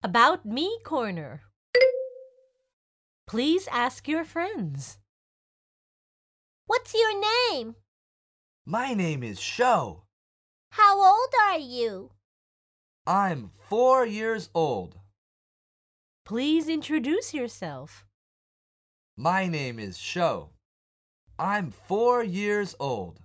About Me Corner. Please ask your friends. What's your name? My name is Sho. How old are you? I'm four years old. Please introduce yourself. My name is Sho. I'm four years old.